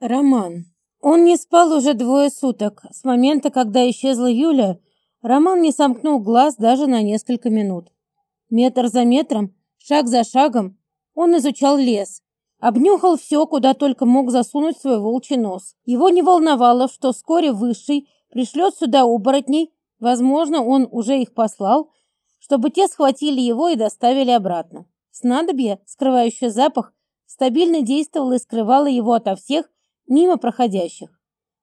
Роман. Он не спал уже двое суток. С момента, когда исчезла Юля, Роман не сомкнул глаз даже на несколько минут. Метр за метром, шаг за шагом, он изучал лес. Обнюхал все, куда только мог засунуть свой волчий нос. Его не волновало, что вскоре Высший пришлет сюда оборотней, возможно, он уже их послал, чтобы те схватили его и доставили обратно. Снадобье, скрывающее запах, стабильно действовало и скрывало его ото всех, мимо проходящих.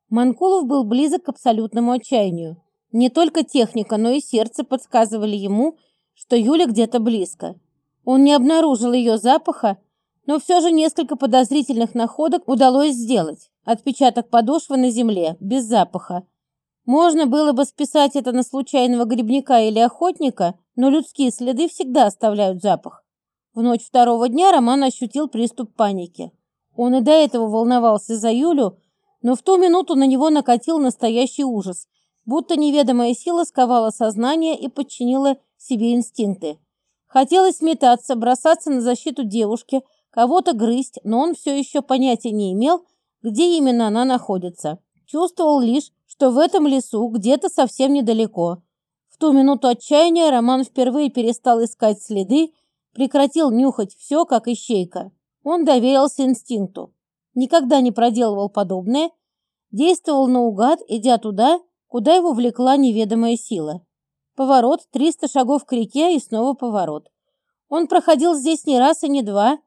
Манкулов был близок к абсолютному отчаянию. Не только техника, но и сердце подсказывали ему, что Юля где-то близко. Он не обнаружил ее запаха, но все же несколько подозрительных находок удалось сделать. Отпечаток подошвы на земле, без запаха. Можно было бы списать это на случайного грибника или охотника, но людские следы всегда оставляют запах. В ночь второго дня Роман ощутил приступ паники. Он и до этого волновался за Юлю, но в ту минуту на него накатил настоящий ужас, будто неведомая сила сковала сознание и подчинила себе инстинкты. Хотелось метаться, бросаться на защиту девушки, кого-то грызть, но он все еще понятия не имел, где именно она находится. Чувствовал лишь, что в этом лесу, где-то совсем недалеко. В ту минуту отчаяния Роман впервые перестал искать следы, прекратил нюхать все, как ищейка. Он доверился инстинкту. Никогда не проделывал подобное, действовал наугад, идя туда, куда его влекла неведомая сила. Поворот, 300 шагов к реке и снова поворот. Он проходил здесь не раз и не два,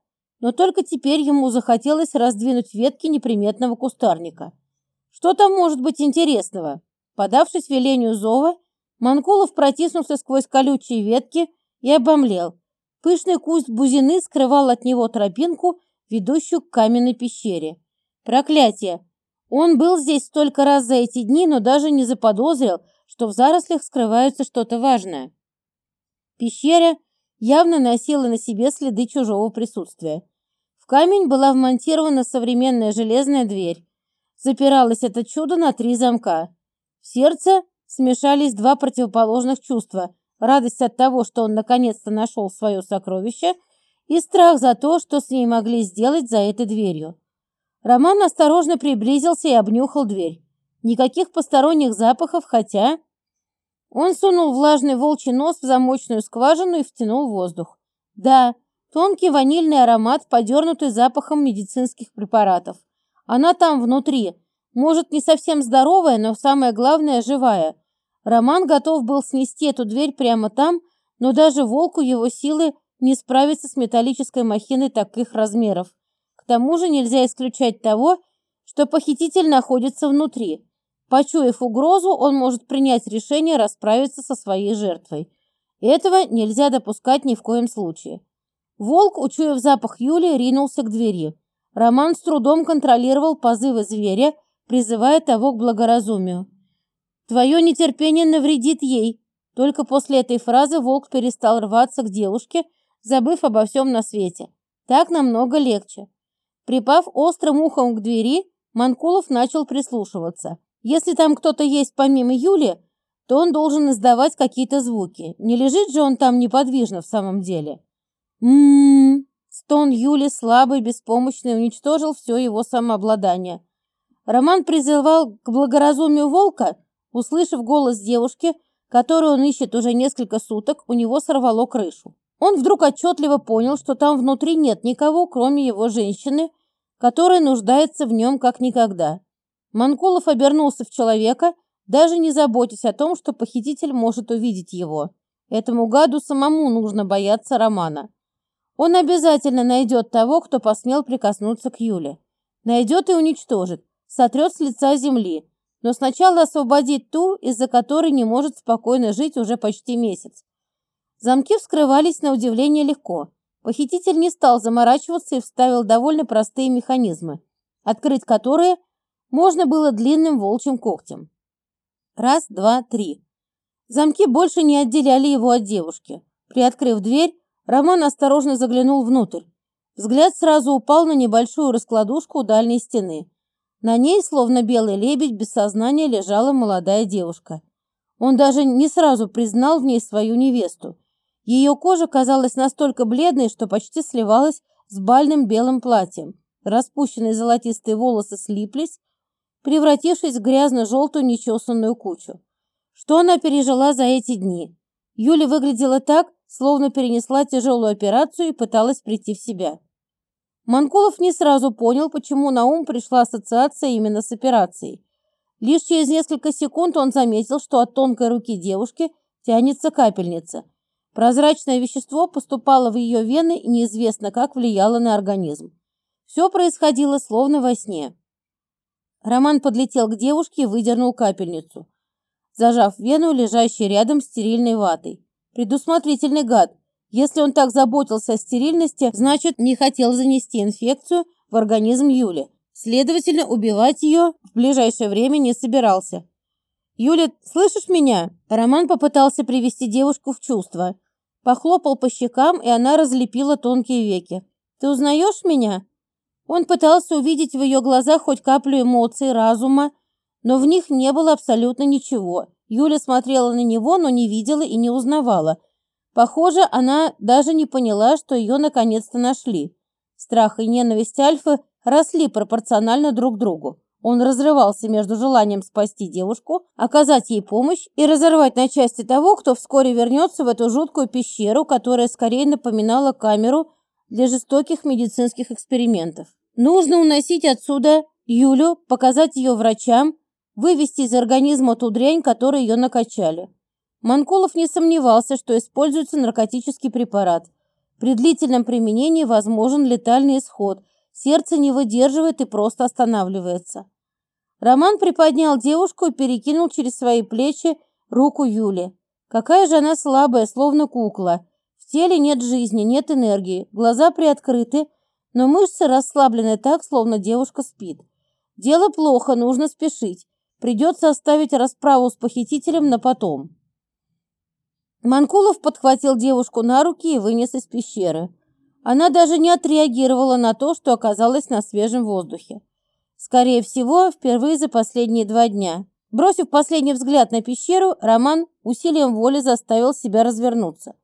но только теперь ему захотелось раздвинуть ветки неприметного кустарника. Что там может быть интересного? Подавшись велению зова, Манкулов протиснулся сквозь колючие ветки и обомлел. Пышный куст бузины скрывал от него тропинку, ведущую к каменной пещере. Проклятие! Он был здесь столько раз за эти дни, но даже не заподозрил, что в зарослях скрывается что-то важное. Пещера явно носила на себе следы чужого присутствия. В камень была вмонтирована современная железная дверь. Запиралось это чудо на три замка. В сердце смешались два противоположных чувства радость от того, что он наконец-то нашел свое сокровище, и страх за то, что с ней могли сделать за этой дверью. Роман осторожно приблизился и обнюхал дверь. Никаких посторонних запахов, хотя... Он сунул влажный волчий нос в замочную скважину и втянул воздух. Да, тонкий ванильный аромат, подернутый запахом медицинских препаратов. Она там внутри. Может, не совсем здоровая, но самое главное, живая. Роман готов был снести эту дверь прямо там, но даже волку его силы не справиться с металлической махиной таких размеров. К тому же нельзя исключать того, что похититель находится внутри. Почуяв угрозу, он может принять решение расправиться со своей жертвой. Этого нельзя допускать ни в коем случае. Волк, учуяв запах Юли, ринулся к двери. Роман с трудом контролировал позывы зверя, призывая того к благоразумию. Твое нетерпение навредит ей. Только после этой фразы волк перестал рваться к девушке, забыв обо всем на свете. Так намного легче. Припав острым ухом к двери, Манкулов начал прислушиваться. Если там кто-то есть помимо Юли, то он должен издавать какие-то звуки. Не лежит же он там неподвижно в самом деле. Ммм, стон Юли слабый, беспомощный, уничтожил все его самообладание. Роман призывал к благоразумию волка, Услышав голос девушки, которую он ищет уже несколько суток, у него сорвало крышу. Он вдруг отчетливо понял, что там внутри нет никого, кроме его женщины, которая нуждается в нем как никогда. Манкулов обернулся в человека, даже не заботясь о том, что похититель может увидеть его. Этому гаду самому нужно бояться Романа. Он обязательно найдет того, кто посмел прикоснуться к Юле. Найдет и уничтожит, сотрет с лица земли, но сначала освободить ту, из-за которой не может спокойно жить уже почти месяц. Замки вскрывались на удивление легко. Похититель не стал заморачиваться и вставил довольно простые механизмы, открыть которые можно было длинным волчьим когтем. Раз, два, три. Замки больше не отделяли его от девушки. Приоткрыв дверь, Роман осторожно заглянул внутрь. Взгляд сразу упал на небольшую раскладушку у дальней стены. На ней, словно белый лебедь, без сознания лежала молодая девушка. Он даже не сразу признал в ней свою невесту. Ее кожа казалась настолько бледной, что почти сливалась с бальным белым платьем. Распущенные золотистые волосы слиплись, превратившись в грязно-желтую нечесанную кучу. Что она пережила за эти дни? Юля выглядела так, словно перенесла тяжелую операцию и пыталась прийти в себя. Манкулов не сразу понял, почему на ум пришла ассоциация именно с операцией. Лишь через несколько секунд он заметил, что от тонкой руки девушки тянется капельница. Прозрачное вещество поступало в ее вены и неизвестно как влияло на организм. Все происходило словно во сне. Роман подлетел к девушке и выдернул капельницу, зажав вену, лежащей рядом стерильной ватой. Предусмотрительный гад. Если он так заботился о стерильности, значит, не хотел занести инфекцию в организм Юли. Следовательно, убивать ее в ближайшее время не собирался. «Юля, слышишь меня?» Роман попытался привести девушку в чувство. Похлопал по щекам, и она разлепила тонкие веки. «Ты узнаешь меня?» Он пытался увидеть в ее глазах хоть каплю эмоций, разума, но в них не было абсолютно ничего. Юля смотрела на него, но не видела и не узнавала. Похоже, она даже не поняла, что ее наконец-то нашли. Страх и ненависть Альфы росли пропорционально друг другу. Он разрывался между желанием спасти девушку, оказать ей помощь и разорвать на части того, кто вскоре вернется в эту жуткую пещеру, которая скорее напоминала камеру для жестоких медицинских экспериментов. Нужно уносить отсюда Юлю, показать ее врачам, вывести из организма ту дрянь, которой ее накачали. Манкулов не сомневался, что используется наркотический препарат. При длительном применении возможен летальный исход – Сердце не выдерживает и просто останавливается. Роман приподнял девушку и перекинул через свои плечи руку Юли. Какая же она слабая, словно кукла. В теле нет жизни, нет энергии, глаза приоткрыты, но мышцы расслаблены так, словно девушка спит. Дело плохо, нужно спешить. Придется оставить расправу с похитителем на потом. Манкулов подхватил девушку на руки и вынес из пещеры. Она даже не отреагировала на то, что оказалась на свежем воздухе. Скорее всего, впервые за последние два дня. Бросив последний взгляд на пещеру, Роман усилием воли заставил себя развернуться.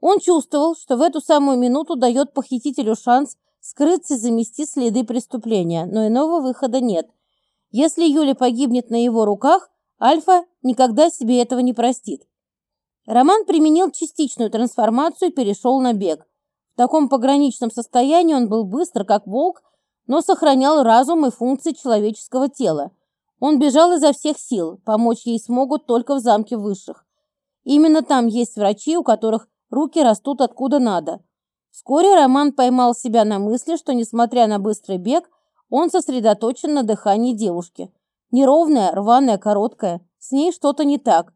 Он чувствовал, что в эту самую минуту дает похитителю шанс скрыться и замести следы преступления, но иного выхода нет. Если Юля погибнет на его руках, Альфа никогда себе этого не простит. Роман применил частичную трансформацию и перешел на бег. В таком пограничном состоянии он был быстр, как волк, но сохранял разум и функции человеческого тела. Он бежал изо всех сил, помочь ей смогут только в замке высших. Именно там есть врачи, у которых руки растут откуда надо. Вскоре Роман поймал себя на мысли, что, несмотря на быстрый бег, он сосредоточен на дыхании девушки. Неровная, рваная, короткая. С ней что-то не так.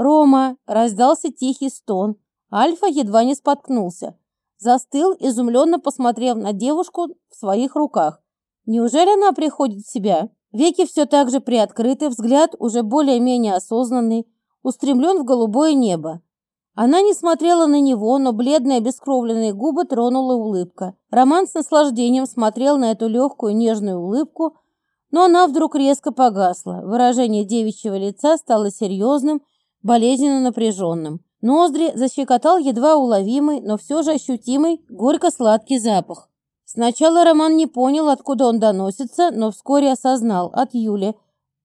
«Рома!» – раздался тихий стон. Альфа едва не споткнулся застыл, изумленно посмотрев на девушку в своих руках. Неужели она приходит в себя? Веки все так же приоткрыты, взгляд уже более-менее осознанный, устремлен в голубое небо. Она не смотрела на него, но бледные обескровленные губы тронула улыбка. Роман с наслаждением смотрел на эту легкую нежную улыбку, но она вдруг резко погасла. Выражение девичьего лица стало серьезным, болезненно напряженным. Ноздри защекотал едва уловимый, но все же ощутимый горько-сладкий запах. Сначала Роман не понял, откуда он доносится, но вскоре осознал от Юли,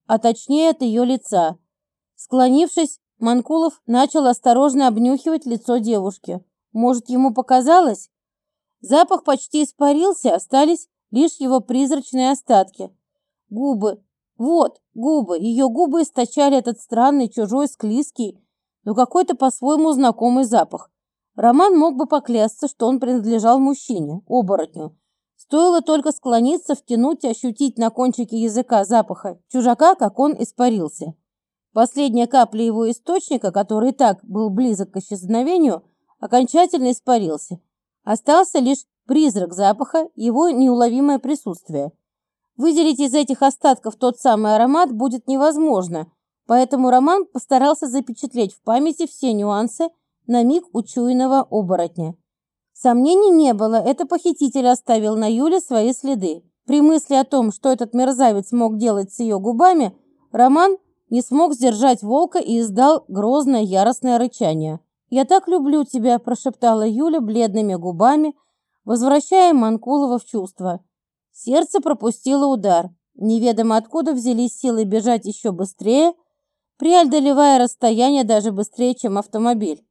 а точнее от ее лица. Склонившись, Манкулов начал осторожно обнюхивать лицо девушки. Может, ему показалось? Запах почти испарился, остались лишь его призрачные остатки. Губы. Вот, губы. Ее губы источали этот странный, чужой, склизкий, но какой-то по-своему знакомый запах. Роман мог бы поклясться, что он принадлежал мужчине, оборотню. Стоило только склониться, втянуть и ощутить на кончике языка запаха чужака, как он испарился. Последняя капля его источника, который и так был близок к исчезновению, окончательно испарился. Остался лишь призрак запаха, его неуловимое присутствие. Выделить из этих остатков тот самый аромат будет невозможно, Поэтому Роман постарался запечатлеть в памяти все нюансы на миг учуянного оборотня. Сомнений не было, это похититель оставил на Юле свои следы. При мысли о том, что этот мерзавец мог делать с ее губами, Роман не смог сдержать волка и издал грозное яростное рычание. «Я так люблю тебя», – прошептала Юля бледными губами, возвращая Манкулова в чувство. Сердце пропустило удар. Неведомо откуда взялись силы бежать еще быстрее, преодолевая расстояние даже быстрее, чем автомобиль.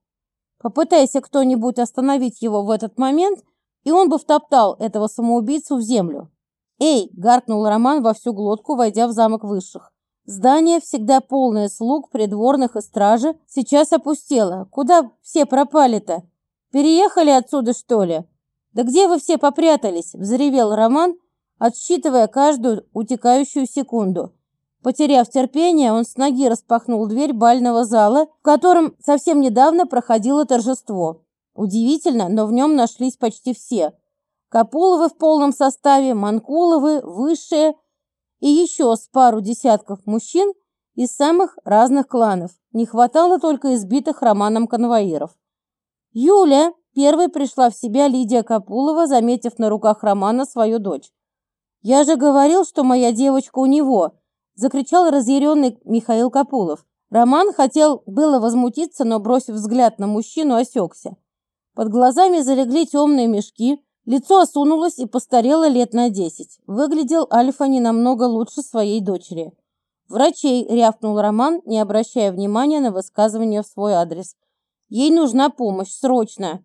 Попытайся кто-нибудь остановить его в этот момент, и он бы втоптал этого самоубийцу в землю. «Эй!» – гаркнул Роман во всю глотку, войдя в замок высших. Здание, всегда полное слуг, придворных и стражи, сейчас опустело. Куда все пропали-то? Переехали отсюда, что ли? Да где вы все попрятались? Взревел Роман, отсчитывая каждую утекающую секунду. Потеряв терпение, он с ноги распахнул дверь бального зала, в котором совсем недавно проходило торжество. Удивительно, но в нем нашлись почти все. Капуловы в полном составе, Манкуловы, высшие – и еще с пару десятков мужчин из самых разных кланов. Не хватало только избитых романом конвоиров. Юля первой пришла в себя Лидия Капулова, заметив на руках Романа свою дочь. «Я же говорил, что моя девочка у него!» – закричал разъяренный Михаил Капулов. Роман хотел было возмутиться, но, бросив взгляд на мужчину, осекся. Под глазами залегли темные мешки, Лицо осунулось и постарело лет на десять. Выглядел Альфа не намного лучше своей дочери. «Врачей!» – рявкнул Роман, не обращая внимания на высказывание в свой адрес. «Ей нужна помощь, срочно!»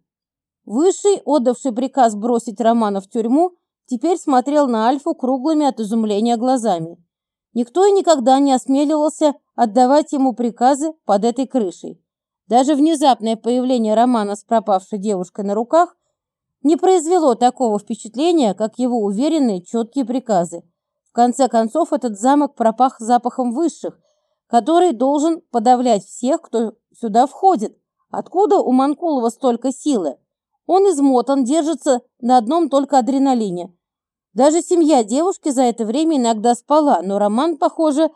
Высший, отдавший приказ бросить Романа в тюрьму, теперь смотрел на Альфу круглыми от изумления глазами. Никто и никогда не осмеливался отдавать ему приказы под этой крышей. Даже внезапное появление Романа с пропавшей девушкой на руках не произвело такого впечатления, как его уверенные четкие приказы. В конце концов, этот замок пропах запахом высших, который должен подавлять всех, кто сюда входит. Откуда у Манкулова столько силы? Он измотан, держится на одном только адреналине. Даже семья девушки за это время иногда спала, но Роман, похоже,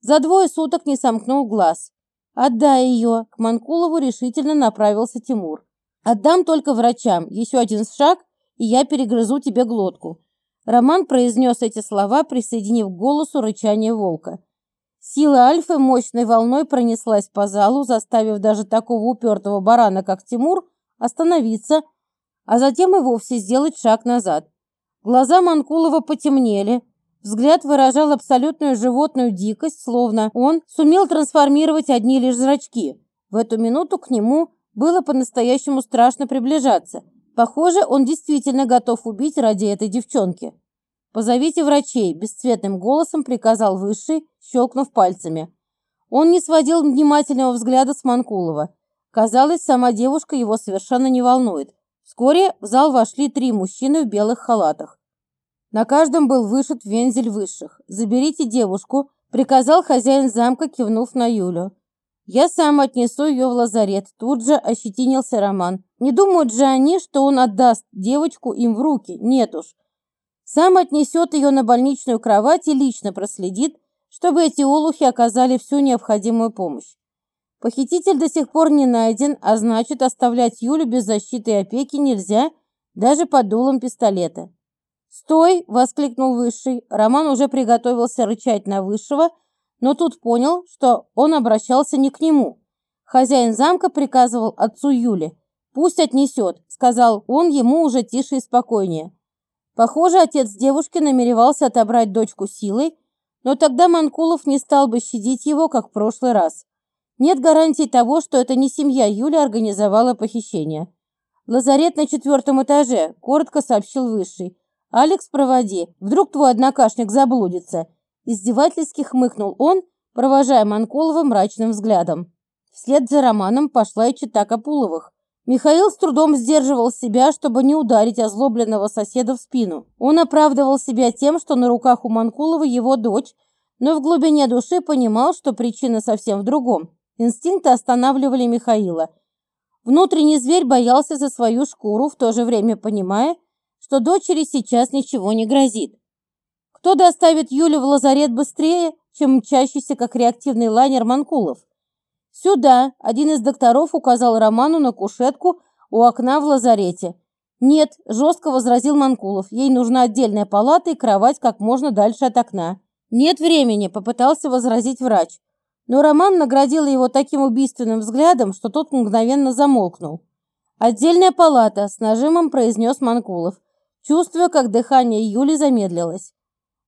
за двое суток не сомкнул глаз. «Отдай ее!» – к Манкулову решительно направился Тимур. Отдам только врачам. Еще один шаг, и я перегрызу тебе глотку. Роман произнес эти слова, присоединив к голосу рычание волка. Сила Альфы мощной волной пронеслась по залу, заставив даже такого упертого барана, как Тимур, остановиться, а затем и вовсе сделать шаг назад. Глаза Манкулова потемнели, взгляд выражал абсолютную животную дикость, словно он сумел трансформировать одни лишь зрачки. В эту минуту к нему было по-настоящему страшно приближаться. Похоже, он действительно готов убить ради этой девчонки. «Позовите врачей», – бесцветным голосом приказал Высший, щелкнув пальцами. Он не сводил внимательного взгляда с Манкулова. Казалось, сама девушка его совершенно не волнует. Вскоре в зал вошли три мужчины в белых халатах. На каждом был вышит вензель высших. «Заберите девушку», – приказал хозяин замка, кивнув на Юлю. Я сам отнесу ее в лазарет. Тут же ощетинился Роман. Не думают же они, что он отдаст девочку им в руки. Нет уж. Сам отнесет ее на больничную кровать и лично проследит, чтобы эти олухи оказали всю необходимую помощь. Похититель до сих пор не найден, а значит, оставлять Юлю без защиты и опеки нельзя, даже под дулом пистолета. «Стой!» – воскликнул Высший. Роман уже приготовился рычать на Высшего – но тут понял, что он обращался не к нему. Хозяин замка приказывал отцу Юли. «Пусть отнесет», — сказал он ему уже тише и спокойнее. Похоже, отец девушки намеревался отобрать дочку силой, но тогда Манкулов не стал бы щадить его, как в прошлый раз. Нет гарантии того, что это не семья Юли организовала похищение. «Лазарет на четвертом этаже», — коротко сообщил Высший. «Алекс, проводи. Вдруг твой однокашник заблудится. Издевательски хмыкнул он, провожая Манкулова мрачным взглядом. Вслед за Романом пошла и чита Капуловых. Михаил с трудом сдерживал себя, чтобы не ударить озлобленного соседа в спину. Он оправдывал себя тем, что на руках у Манкулова его дочь, но в глубине души понимал, что причина совсем в другом. Инстинкты останавливали Михаила. Внутренний зверь боялся за свою шкуру, в то же время понимая, что дочери сейчас ничего не грозит. Кто доставит Юлю в лазарет быстрее, чем мчащийся, как реактивный лайнер Манкулов? Сюда один из докторов указал Роману на кушетку у окна в лазарете. Нет, жестко возразил Манкулов. Ей нужна отдельная палата и кровать как можно дальше от окна. Нет времени, попытался возразить врач. Но Роман наградил его таким убийственным взглядом, что тот мгновенно замолкнул. «Отдельная палата», — с нажимом произнес Манкулов. Чувствуя, как дыхание Юли замедлилось.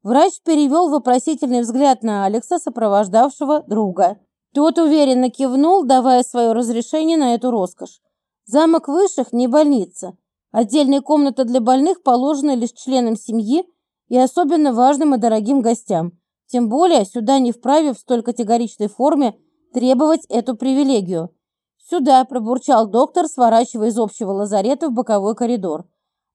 Врач перевел вопросительный взгляд на Алекса, сопровождавшего друга. Тот уверенно кивнул, давая свое разрешение на эту роскошь. Замок высших не больница. Отдельная комната для больных положена лишь членам семьи и особенно важным и дорогим гостям. Тем более сюда не вправе в столь категоричной форме требовать эту привилегию. «Сюда», – пробурчал доктор, сворачивая из общего лазарета в боковой коридор.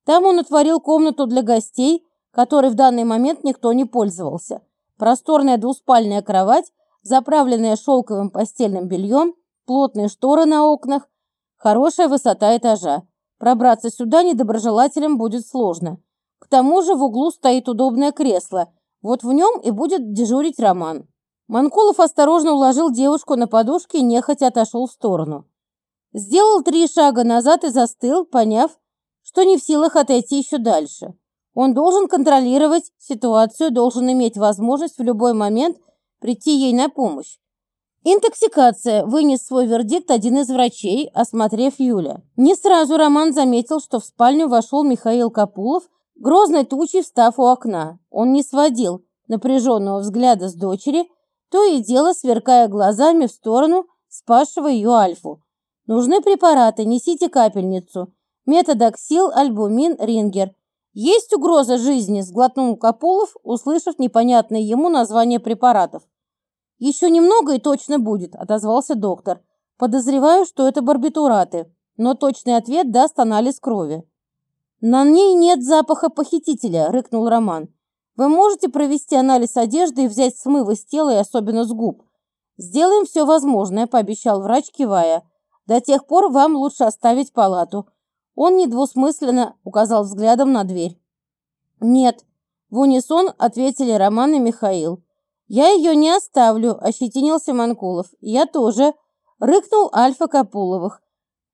Там он отворил комнату для гостей, которой в данный момент никто не пользовался. Просторная двуспальная кровать, заправленная шелковым постельным бельем, плотные шторы на окнах, хорошая высота этажа. Пробраться сюда недоброжелателям будет сложно. К тому же в углу стоит удобное кресло. Вот в нем и будет дежурить Роман. Манкулов осторожно уложил девушку на подушке и нехотя отошел в сторону. Сделал три шага назад и застыл, поняв, что не в силах отойти еще дальше. Он должен контролировать ситуацию, должен иметь возможность в любой момент прийти ей на помощь. Интоксикация, вынес свой вердикт один из врачей, осмотрев Юля. Не сразу Роман заметил, что в спальню вошел Михаил Капулов, грозной тучей встав у окна. Он не сводил напряженного взгляда с дочери, то и дело сверкая глазами в сторону спасшего ее Альфу. «Нужны препараты, несите капельницу. Методоксил, альбумин, рингер. Есть угроза жизни», – сглотнул Капулов, услышав непонятное ему название препаратов. «Еще немного и точно будет», – отозвался доктор. «Подозреваю, что это барбитураты, но точный ответ даст анализ крови». «На ней нет запаха похитителя», – рыкнул Роман. «Вы можете провести анализ одежды и взять смывы с тела и особенно с губ?» «Сделаем все возможное», – пообещал врач, кивая. «До тех пор вам лучше оставить палату». Он недвусмысленно указал взглядом на дверь. «Нет», – в унисон ответили Роман и Михаил. «Я ее не оставлю», – ощетинился Манкулов. «Я тоже», – рыкнул Альфа Капуловых.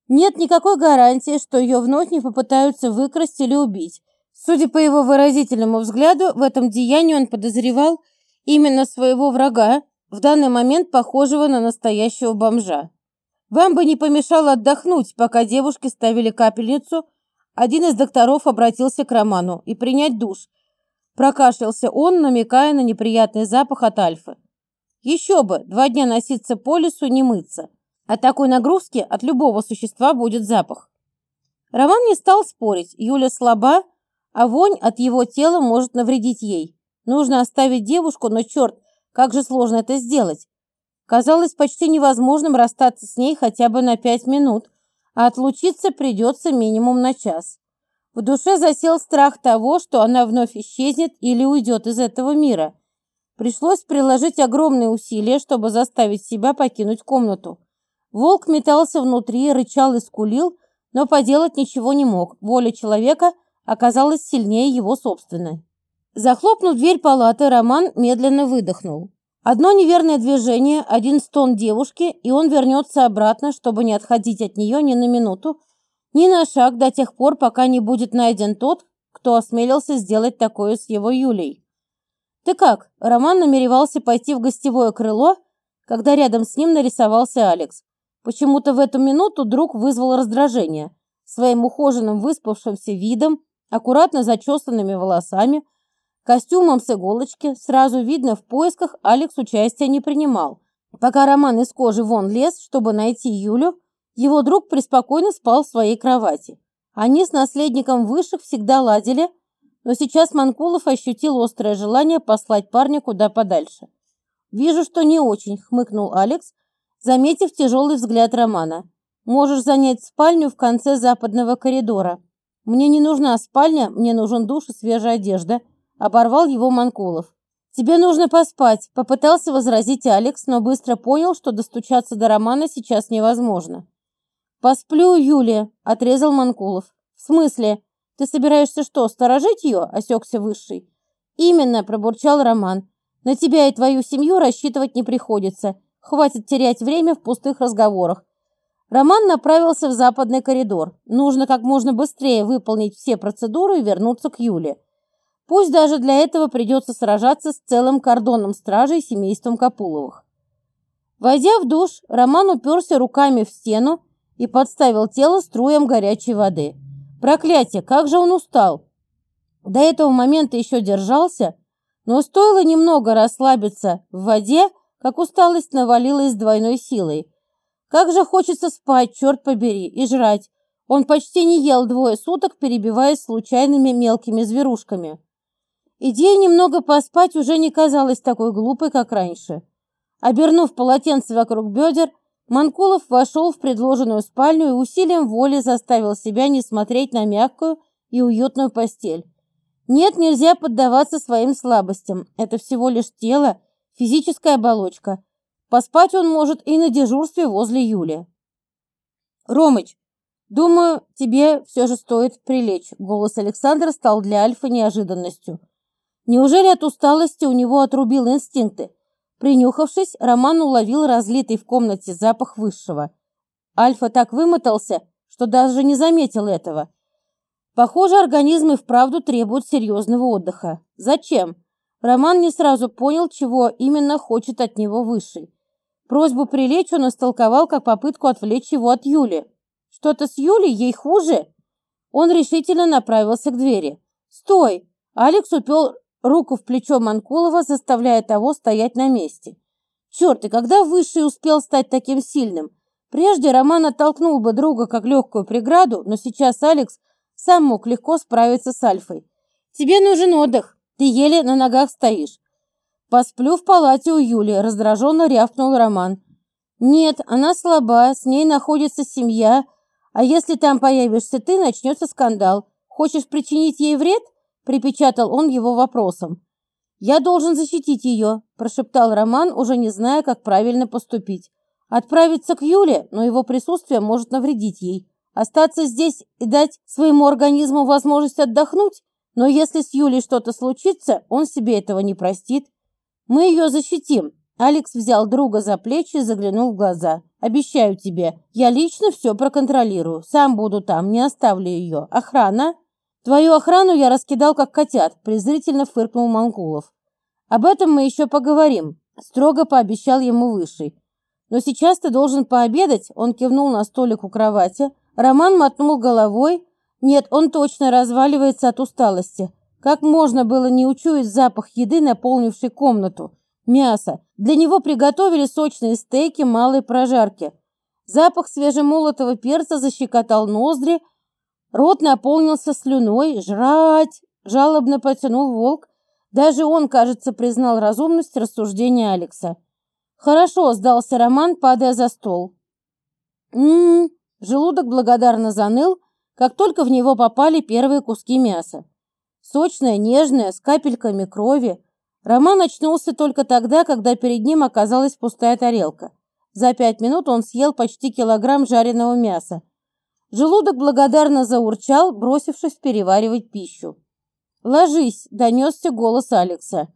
«Нет никакой гарантии, что ее вновь не попытаются выкрасть или убить». Судя по его выразительному взгляду, в этом деянии он подозревал именно своего врага, в данный момент похожего на настоящего бомжа. «Вам бы не помешало отдохнуть, пока девушки ставили капельницу», один из докторов обратился к Роману и принять душ – Прокашлялся он, намекая на неприятный запах от Альфы. Еще бы, два дня носиться по лесу, не мыться. От такой нагрузки от любого существа будет запах. Роман не стал спорить. Юля слаба, а вонь от его тела может навредить ей. Нужно оставить девушку, но черт, как же сложно это сделать. Казалось почти невозможным расстаться с ней хотя бы на пять минут, а отлучиться придется минимум на час. В душе засел страх того, что она вновь исчезнет или уйдет из этого мира. Пришлось приложить огромные усилия, чтобы заставить себя покинуть комнату. Волк метался внутри, рычал и скулил, но поделать ничего не мог. Воля человека оказалась сильнее его собственной. Захлопнув дверь палаты, Роман медленно выдохнул. Одно неверное движение, один стон девушки, и он вернется обратно, чтобы не отходить от нее ни на минуту, ни на шаг до тех пор, пока не будет найден тот, кто осмелился сделать такое с его Юлей. «Ты как?» Роман намеревался пойти в гостевое крыло, когда рядом с ним нарисовался Алекс. Почему-то в эту минуту друг вызвал раздражение. Своим ухоженным выспавшимся видом, аккуратно зачесанными волосами, костюмом с иголочки, сразу видно, в поисках Алекс участия не принимал. Пока Роман из кожи вон лез, чтобы найти Юлю, его друг преспокойно спал в своей кровати. Они с наследником высших всегда ладили, но сейчас Манкулов ощутил острое желание послать парня куда подальше. «Вижу, что не очень», — хмыкнул Алекс, заметив тяжелый взгляд Романа. «Можешь занять спальню в конце западного коридора. Мне не нужна спальня, мне нужен душ и свежая одежда», — оборвал его Манкулов. «Тебе нужно поспать», — попытался возразить Алекс, но быстро понял, что достучаться до Романа сейчас невозможно. «Посплю, Юлия», — отрезал Манкулов. «В смысле? Ты собираешься что, сторожить ее?» — осекся Высший. «Именно», — пробурчал Роман. «На тебя и твою семью рассчитывать не приходится. Хватит терять время в пустых разговорах». Роман направился в западный коридор. Нужно как можно быстрее выполнить все процедуры и вернуться к Юле. Пусть даже для этого придется сражаться с целым кордоном стражей семейством Капуловых. Войдя в душ, Роман уперся руками в стену и подставил тело струям горячей воды. Проклятие, как же он устал! До этого момента еще держался, но стоило немного расслабиться в воде, как усталость навалилась двойной силой. Как же хочется спать, черт побери, и жрать. Он почти не ел двое суток, перебиваясь случайными мелкими зверушками. Идея немного поспать уже не казалась такой глупой, как раньше. Обернув полотенце вокруг бедер, Манкулов вошел в предложенную спальню и усилием воли заставил себя не смотреть на мягкую и уютную постель. Нет, нельзя поддаваться своим слабостям. Это всего лишь тело, физическая оболочка. Поспать он может и на дежурстве возле Юли. «Ромыч, думаю, тебе все же стоит прилечь», — голос Александра стал для Альфа неожиданностью. Неужели от усталости у него отрубил инстинкты? Принюхавшись, Роман уловил разлитый в комнате запах высшего. Альфа так вымотался, что даже не заметил этого. Похоже, организм и вправду требует серьезного отдыха. Зачем? Роман не сразу понял, чего именно хочет от него Высший. Просьбу прилечь он истолковал как попытку отвлечь его от Юли. Что-то с Юлей ей хуже? Он решительно направился к двери. «Стой!» Алекс упел руку в плечо Манкулова, заставляя того стоять на месте. Черт, и когда Высший успел стать таким сильным? Прежде Роман оттолкнул бы друга как легкую преграду, но сейчас Алекс сам мог легко справиться с Альфой. «Тебе нужен отдых, ты еле на ногах стоишь». «Посплю в палате у Юли», — раздраженно рявкнул Роман. «Нет, она слаба, с ней находится семья, а если там появишься ты, начнется скандал. Хочешь причинить ей вред?» Припечатал он его вопросом. «Я должен защитить ее», – прошептал Роман, уже не зная, как правильно поступить. «Отправиться к Юле, но его присутствие может навредить ей. Остаться здесь и дать своему организму возможность отдохнуть? Но если с Юлей что-то случится, он себе этого не простит. Мы ее защитим». Алекс взял друга за плечи и заглянул в глаза. «Обещаю тебе, я лично все проконтролирую. Сам буду там, не оставлю ее. Охрана?» «Твою охрану я раскидал, как котят», – презрительно фыркнул Манкулов. «Об этом мы еще поговорим», – строго пообещал ему Высший. «Но сейчас ты должен пообедать», – он кивнул на столик у кровати. Роман мотнул головой. «Нет, он точно разваливается от усталости. Как можно было не учуять запах еды, наполнившей комнату? Мясо. Для него приготовили сочные стейки малой прожарки. Запах свежемолотого перца защекотал ноздри, Рот наполнился слюной. «Жрать!» – жалобно потянул волк. Даже он, кажется, признал разумность рассуждения Алекса. «Хорошо», – сдался Роман, падая за стол. «М-м-м!» – желудок благодарно заныл, как только в него попали первые куски мяса. Сочное, нежное, с капельками крови. Роман очнулся только тогда, когда перед ним оказалась пустая тарелка. За пять минут он съел почти килограмм жареного мяса, Желудок благодарно заурчал, бросившись переваривать пищу. «Ложись!» – донесся голос Алекса.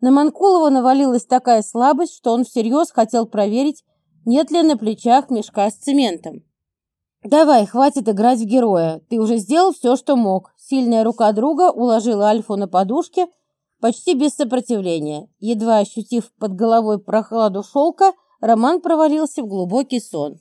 На Манкулова навалилась такая слабость, что он всерьез хотел проверить, нет ли на плечах мешка с цементом. «Давай, хватит играть в героя. Ты уже сделал все, что мог». Сильная рука друга уложила Альфу на подушке, почти без сопротивления. Едва ощутив под головой прохладу шелка, Роман провалился в глубокий сон.